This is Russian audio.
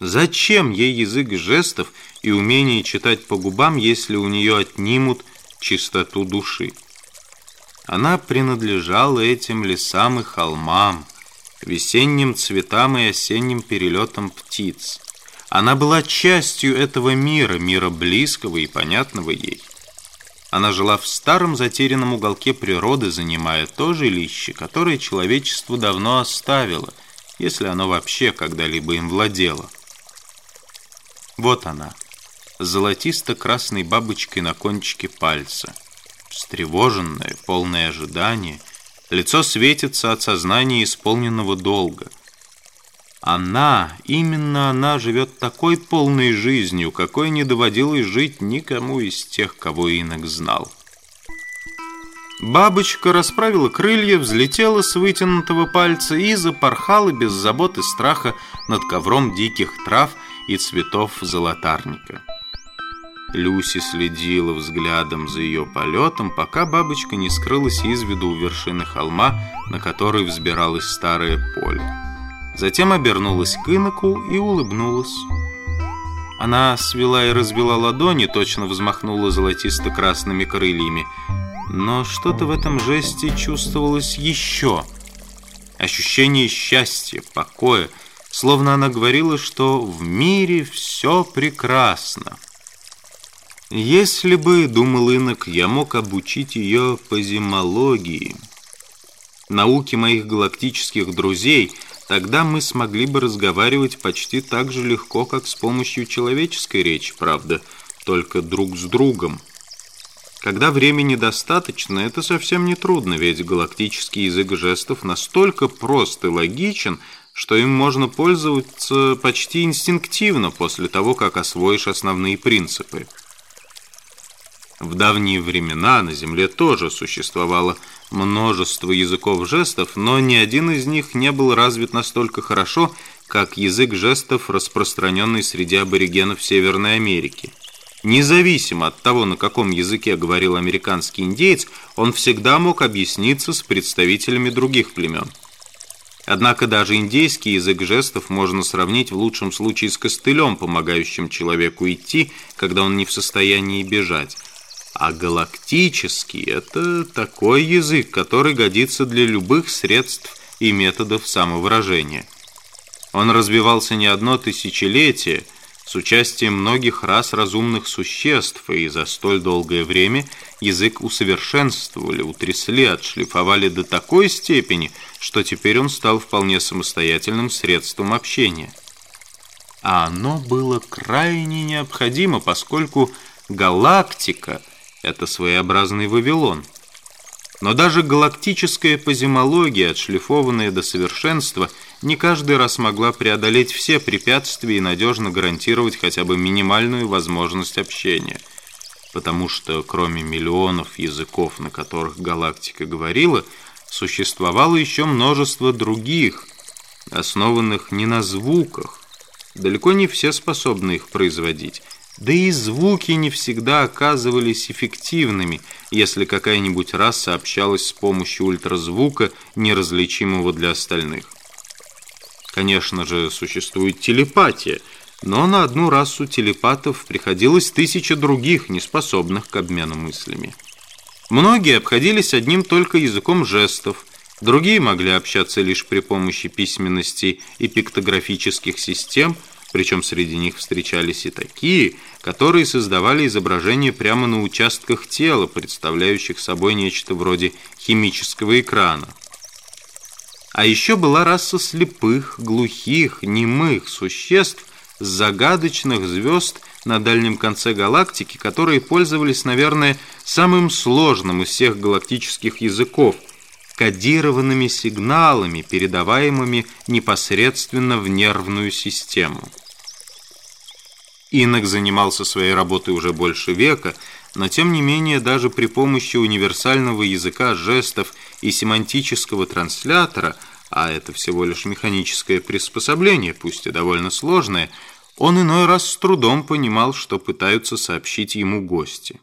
Зачем ей язык жестов и умение читать по губам, если у нее отнимут чистоту души? Она принадлежала этим лесам и холмам, весенним цветам и осенним перелетам птиц. Она была частью этого мира, мира близкого и понятного ей. Она жила в старом затерянном уголке природы, занимая то жилище, которое человечество давно оставило, если оно вообще когда-либо им владело. Вот она, золотисто-красной бабочкой на кончике пальца. Встревоженное, полное ожидание, лицо светится от сознания исполненного долга – она, именно она живет такой полной жизнью, какой не доводилось жить никому из тех, кого инок знал. Бабочка расправила крылья, взлетела с вытянутого пальца и запорхала без забот и страха над ковром диких трав и цветов золотарника. Люси следила взглядом за ее полетом, пока бабочка не скрылась из виду у вершины холма, на которой взбиралось старое поле. Затем обернулась к иноку и улыбнулась. Она свела и развела ладони, точно взмахнула золотисто-красными крыльями. Но что-то в этом жесте чувствовалось еще. Ощущение счастья, покоя, словно она говорила, что в мире все прекрасно. Если бы, думал инок, я мог обучить ее позимологии, науке моих галактических друзей — Тогда мы смогли бы разговаривать почти так же легко, как с помощью человеческой речи, правда, только друг с другом. Когда времени достаточно, это совсем не трудно, ведь галактический язык жестов настолько прост и логичен, что им можно пользоваться почти инстинктивно после того, как освоишь основные принципы. В давние времена на Земле тоже существовало множество языков жестов, но ни один из них не был развит настолько хорошо, как язык жестов, распространенный среди аборигенов Северной Америки. Независимо от того, на каком языке говорил американский индеец, он всегда мог объясниться с представителями других племен. Однако даже индейский язык жестов можно сравнить в лучшем случае с костылем, помогающим человеку идти, когда он не в состоянии бежать. А галактический – это такой язык, который годится для любых средств и методов самовыражения. Он развивался не одно тысячелетие с участием многих рас разумных существ, и за столь долгое время язык усовершенствовали, утрясли, отшлифовали до такой степени, что теперь он стал вполне самостоятельным средством общения. А оно было крайне необходимо, поскольку галактика – это своеобразный Вавилон. Но даже галактическая позимология, отшлифованная до совершенства, не каждый раз могла преодолеть все препятствия и надежно гарантировать хотя бы минимальную возможность общения. Потому что кроме миллионов языков, на которых галактика говорила, существовало еще множество других, основанных не на звуках. Далеко не все способны их производить. Да и звуки не всегда оказывались эффективными, если какая-нибудь раса общалась с помощью ультразвука, неразличимого для остальных. Конечно же, существует телепатия, но на одну расу телепатов приходилось тысяча других, неспособных к обмену мыслями. Многие обходились одним только языком жестов, другие могли общаться лишь при помощи письменности и пиктографических систем – причем среди них встречались и такие, которые создавали изображения прямо на участках тела, представляющих собой нечто вроде химического экрана. А еще была раса слепых, глухих, немых существ загадочных звезд на дальнем конце галактики, которые пользовались, наверное, самым сложным из всех галактических языков – кодированными сигналами, передаваемыми непосредственно в нервную систему. Инок занимался своей работой уже больше века, но тем не менее даже при помощи универсального языка жестов и семантического транслятора, а это всего лишь механическое приспособление, пусть и довольно сложное, он иной раз с трудом понимал, что пытаются сообщить ему гости.